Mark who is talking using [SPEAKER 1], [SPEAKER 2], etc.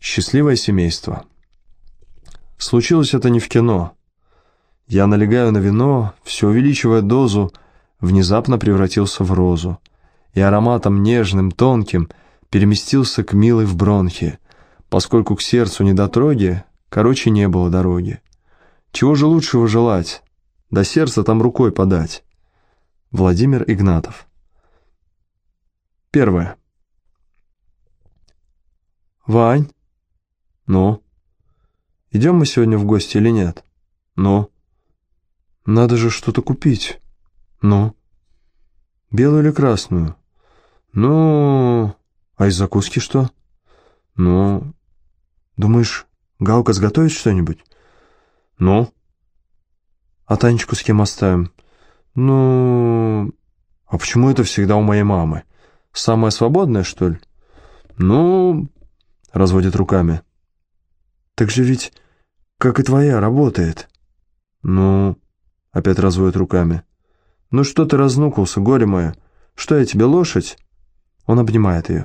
[SPEAKER 1] Счастливое семейство. Случилось это не в кино. Я налегаю на вино, все увеличивая дозу, внезапно превратился в розу. И ароматом нежным, тонким переместился к милой в бронхи, поскольку к сердцу недотроги, короче, не было дороги. Чего же лучшего желать? До сердца там рукой подать. Владимир Игнатов. Первое. Вань? Ну? Идем мы сегодня в гости или нет? Ну? Надо же что-то купить. Ну? Белую или красную? Ну... А из закуски что? Ну... Думаешь, Галка сготовит что-нибудь? Ну? А Танечку с кем оставим? Ну... А почему это всегда у моей мамы? Самая свободная, что ли? Ну... Разводит руками. Так же ведь, как и твоя, работает. Ну... Опять разводит руками. Ну что ты разнукался, горе мое? Что я тебе, лошадь? Он обнимает ее.